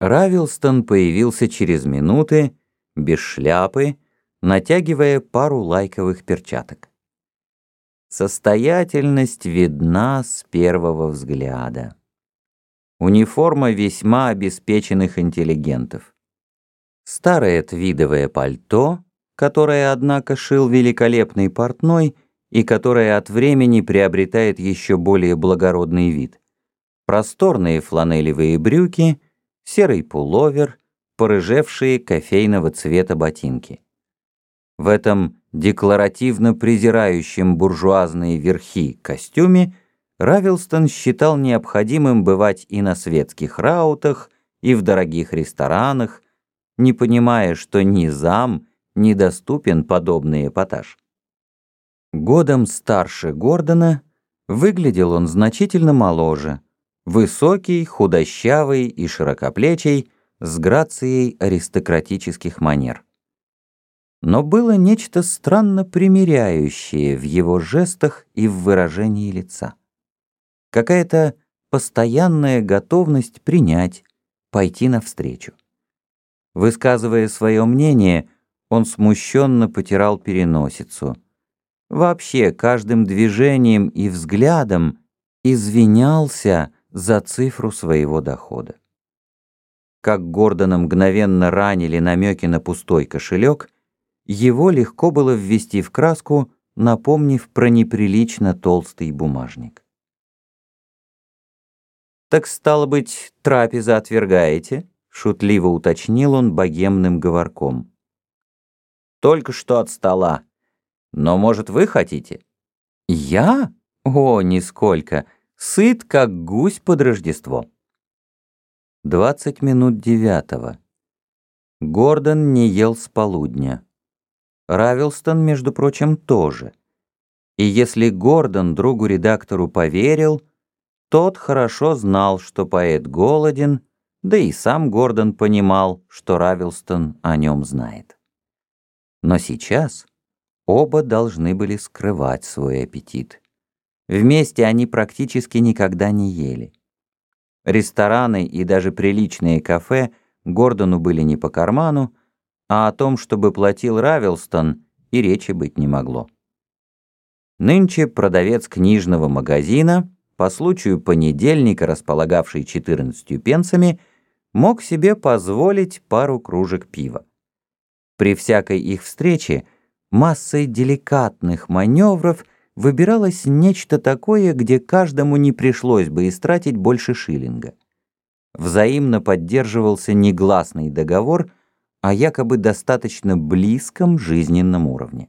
Равилстон появился через минуты, без шляпы, натягивая пару лайковых перчаток. Состоятельность видна с первого взгляда. Униформа весьма обеспеченных интеллигентов. Старое твидовое пальто, которое, однако, шил великолепный портной и которое от времени приобретает еще более благородный вид. Просторные фланелевые брюки — серый пуловер, порыжевшие кофейного цвета ботинки. В этом декларативно презирающем буржуазные верхи костюме Равилстон считал необходимым бывать и на светских раутах, и в дорогих ресторанах, не понимая, что ни зам недоступен подобный эпатаж. Годом старше Гордона выглядел он значительно моложе – Высокий, худощавый и широкоплечий, с грацией аристократических манер. Но было нечто странно примиряющее в его жестах и в выражении лица. Какая-то постоянная готовность принять, пойти навстречу. Высказывая свое мнение, он смущенно потирал переносицу. Вообще, каждым движением и взглядом извинялся, за цифру своего дохода. Как Гордона мгновенно ранили намеки на пустой кошелек, его легко было ввести в краску, напомнив про неприлично толстый бумажник. «Так, стало быть, трапеза отвергаете?» — шутливо уточнил он богемным говорком. «Только что от стола. Но, может, вы хотите?» «Я? О, нисколько!» Сыт, как гусь под Рождество. Двадцать минут девятого. Гордон не ел с полудня. Равилстон, между прочим, тоже. И если Гордон другу-редактору поверил, тот хорошо знал, что поэт голоден, да и сам Гордон понимал, что Равилстон о нем знает. Но сейчас оба должны были скрывать свой аппетит. Вместе они практически никогда не ели. Рестораны и даже приличные кафе Гордону были не по карману, а о том, чтобы платил Равилстон, и речи быть не могло. Нынче продавец книжного магазина, по случаю понедельника, располагавший 14 пенсами, мог себе позволить пару кружек пива. При всякой их встрече массой деликатных маневров – выбиралось нечто такое, где каждому не пришлось бы истратить больше шиллинга. Взаимно поддерживался негласный договор о якобы достаточно близком жизненном уровне.